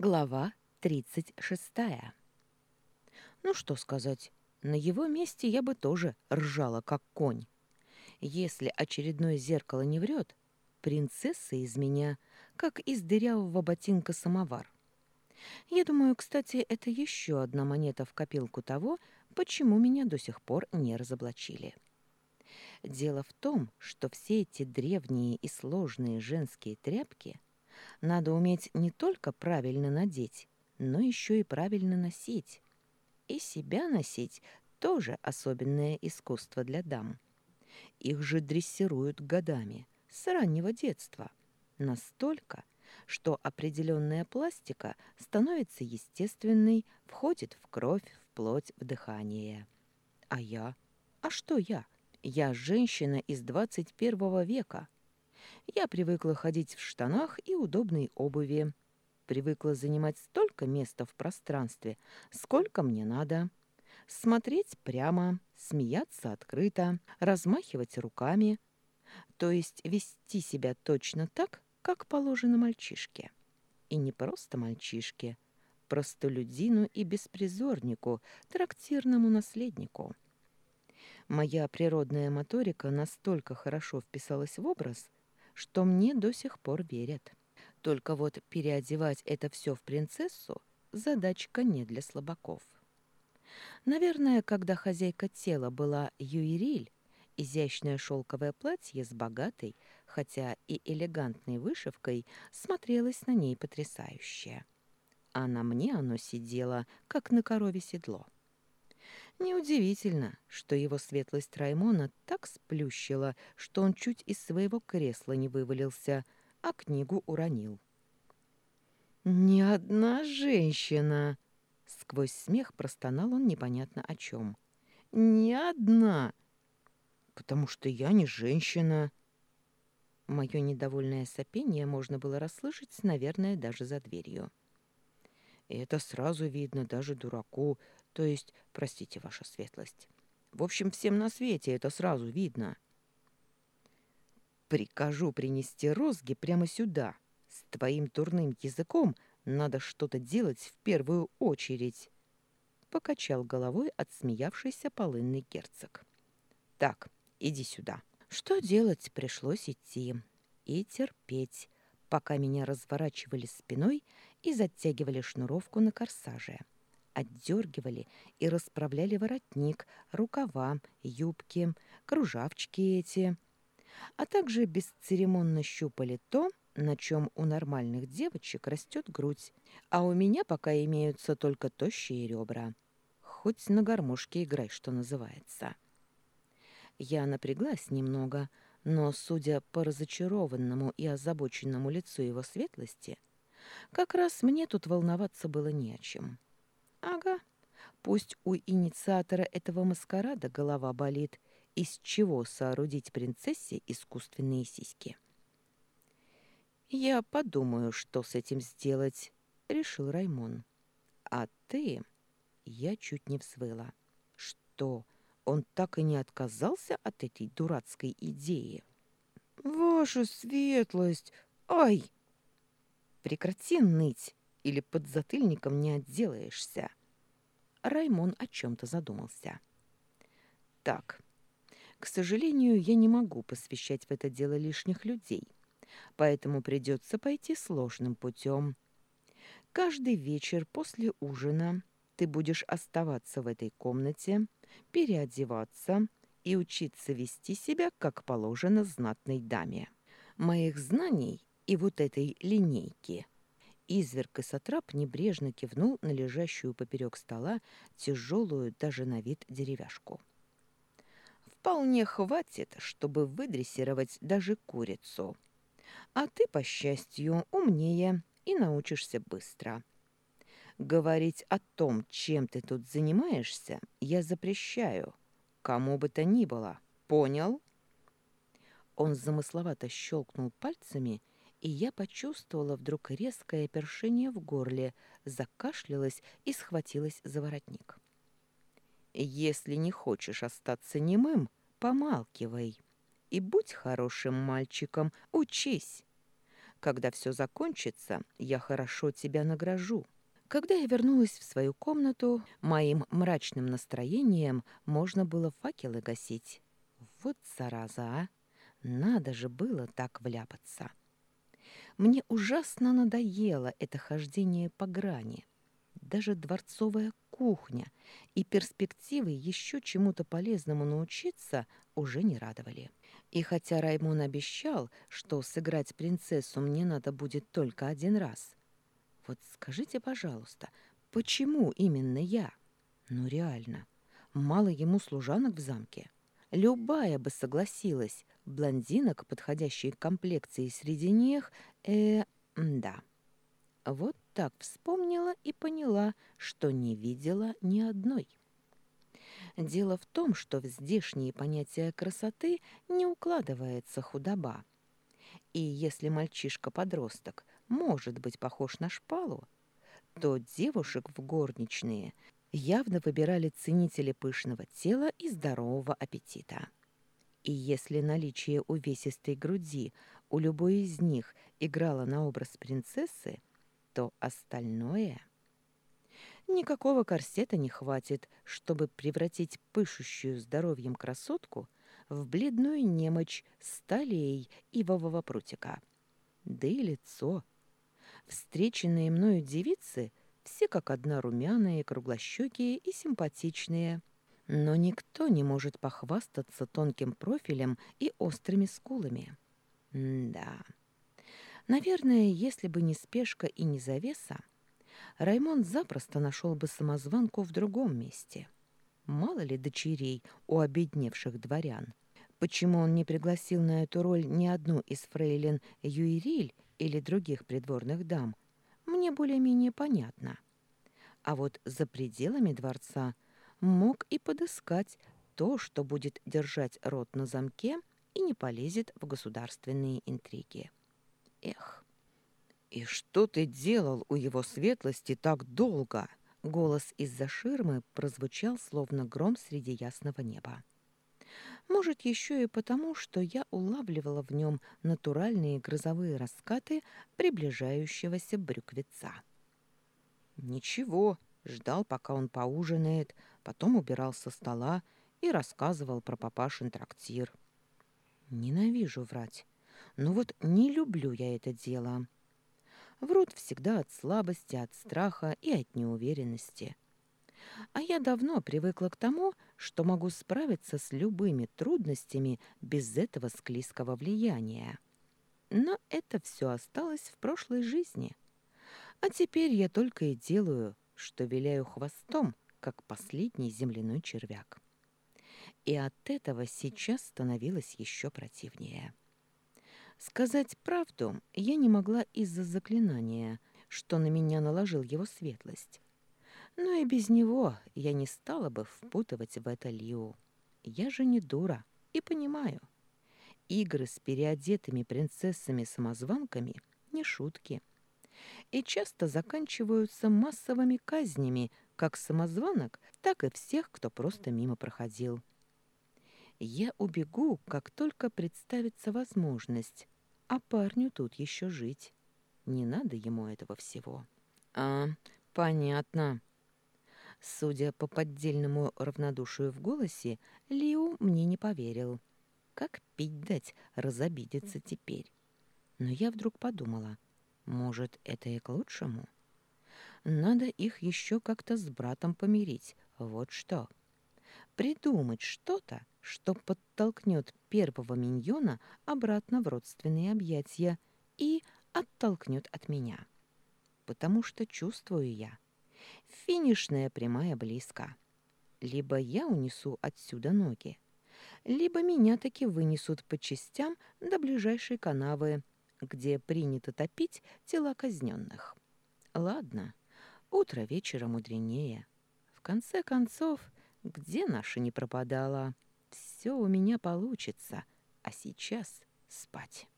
Глава 36. Ну что сказать, на его месте я бы тоже ржала, как конь. Если очередное зеркало не врет, принцесса из меня, как из дырявого ботинка самовар. Я думаю, кстати, это еще одна монета в копилку того, почему меня до сих пор не разоблачили. Дело в том, что все эти древние и сложные женские тряпки — надо уметь не только правильно надеть, но еще и правильно носить. И себя носить тоже особенное искусство для дам. Их же дрессируют годами, с раннего детства. Настолько, что определенная пластика становится естественной, входит в кровь, в плоть, в дыхание. А я? А что я? Я женщина из 21 века, я привыкла ходить в штанах и удобной обуви. Привыкла занимать столько места в пространстве, сколько мне надо. Смотреть прямо, смеяться открыто, размахивать руками. То есть вести себя точно так, как положено мальчишке. И не просто мальчишке, простолюдину и беспризорнику, трактирному наследнику. Моя природная моторика настолько хорошо вписалась в образ, что мне до сих пор верят. Только вот переодевать это все в принцессу задачка не для слабаков. Наверное, когда хозяйка тела была Юириль, изящное шелковое платье с богатой, хотя и элегантной вышивкой, смотрелось на ней потрясающе. А на мне оно сидело, как на корове седло. Неудивительно, что его светлость Раймона так сплющила, что он чуть из своего кресла не вывалился, а книгу уронил. «Ни одна женщина!» Сквозь смех простонал он непонятно о чем. «Ни одна!» «Потому что я не женщина!» Мое недовольное сопение можно было расслышать, наверное, даже за дверью. «Это сразу видно даже дураку, то есть, простите, ваша светлость. В общем, всем на свете это сразу видно. Прикажу принести розги прямо сюда. С твоим турным языком надо что-то делать в первую очередь. Покачал головой отсмеявшийся полынный герцог. Так, иди сюда. Что делать, пришлось идти. И терпеть, пока меня разворачивали спиной и затягивали шнуровку на корсаже отдергивали и расправляли воротник, рукава, юбки, кружавчики эти, а также бесцеремонно щупали то, на чем у нормальных девочек растет грудь, а у меня пока имеются только тощие ребра. Хоть на гармошке играй, что называется. Я напряглась немного, но, судя по разочарованному и озабоченному лицу его светлости, как раз мне тут волноваться было не о чем. Ага. Пусть у инициатора этого маскарада голова болит, из чего соорудить принцессе искусственные сиськи. «Я подумаю, что с этим сделать», — решил Раймон. «А ты...» — я чуть не взвыла. «Что, он так и не отказался от этой дурацкой идеи?» «Ваша светлость! Ай!» «Прекрати ныть!» Или под затыльником не отделаешься. Раймон о чем-то задумался. Так, к сожалению, я не могу посвящать в это дело лишних людей, поэтому придется пойти сложным путем. Каждый вечер после ужина ты будешь оставаться в этой комнате, переодеваться и учиться вести себя, как положено знатной даме. Моих знаний и вот этой линейки – Изверг и Сатрап небрежно кивнул на лежащую поперек стола тяжелую даже на вид деревяшку. «Вполне хватит, чтобы выдрессировать даже курицу. А ты, по счастью, умнее и научишься быстро. Говорить о том, чем ты тут занимаешься, я запрещаю. Кому бы то ни было. Понял?» Он замысловато щелкнул пальцами и я почувствовала вдруг резкое першение в горле, закашлялась и схватилась за воротник. «Если не хочешь остаться немым, помалкивай. И будь хорошим мальчиком, учись. Когда все закончится, я хорошо тебя награжу». Когда я вернулась в свою комнату, моим мрачным настроением можно было факелы гасить. Вот зараза, а! Надо же было так вляпаться. Мне ужасно надоело это хождение по грани. Даже дворцовая кухня и перспективы еще чему-то полезному научиться уже не радовали. И хотя Раймон обещал, что сыграть принцессу мне надо будет только один раз, вот скажите, пожалуйста, почему именно я? Ну реально, мало ему служанок в замке. Любая бы согласилась, блондинок, подходящей комплекции среди них, э, да. Вот так вспомнила и поняла, что не видела ни одной. Дело в том, что в здешние понятия красоты не укладывается худоба. И если мальчишка-подросток может быть похож на шпалу, то девушек в горничные явно выбирали ценители пышного тела и здорового аппетита. И если наличие увесистой груди у любой из них играло на образ принцессы, то остальное... Никакого корсета не хватит, чтобы превратить пышущую здоровьем красотку в бледную немочь сталей ивового прутика. Да и лицо. Встреченные мною девицы все как одна румяные, круглощекие и симпатичные. Но никто не может похвастаться тонким профилем и острыми скулами. М да. Наверное, если бы не спешка и не завеса, Раймонд запросто нашел бы самозванку в другом месте. Мало ли дочерей у обедневших дворян. Почему он не пригласил на эту роль ни одну из фрейлин Юириль или других придворных дам, мне более-менее понятно. А вот за пределами дворца мог и подыскать то, что будет держать рот на замке и не полезет в государственные интриги. Эх. «И что ты делал у его светлости так долго?» Голос из-за ширмы прозвучал, словно гром среди ясного неба. Может, еще и потому, что я улавливала в нем натуральные грозовые раскаты приближающегося брюквица. «Ничего», ждал, пока он поужинает, потом убирал со стола и рассказывал про папашин трактир. Ненавижу врать, но вот не люблю я это дело. Врут всегда от слабости, от страха и от неуверенности. А я давно привыкла к тому, что могу справиться с любыми трудностями без этого склизкого влияния. Но это все осталось в прошлой жизни. А теперь я только и делаю, что виляю хвостом, как последний земляной червяк. И от этого сейчас становилось еще противнее. Сказать правду я не могла из-за заклинания, что на меня наложил его светлость. Но и без него я не стала бы впутывать в это Лиу. Я же не дура и понимаю. Игры с переодетыми принцессами-самозванками — не шутки. И часто заканчиваются массовыми казнями как самозванок, так и всех, кто просто мимо проходил. Я убегу, как только представится возможность, а парню тут еще жить. Не надо ему этого всего. А, понятно. Судя по поддельному равнодушию в голосе, Лиу мне не поверил. Как пить дать, разобидеться теперь. Но я вдруг подумала, может, это и к лучшему? Надо их еще как-то с братом помирить, вот что. Придумать что-то, что подтолкнет первого миньона обратно в родственные объятия и оттолкнет от меня. Потому что чувствую я. Финишная прямая близко. Либо я унесу отсюда ноги, либо меня таки вынесут по частям до ближайшей канавы, где принято топить тела казненных. Ладно, утро вечера мудренее. В конце концов, где наша не пропадала? Все у меня получится, а сейчас спать.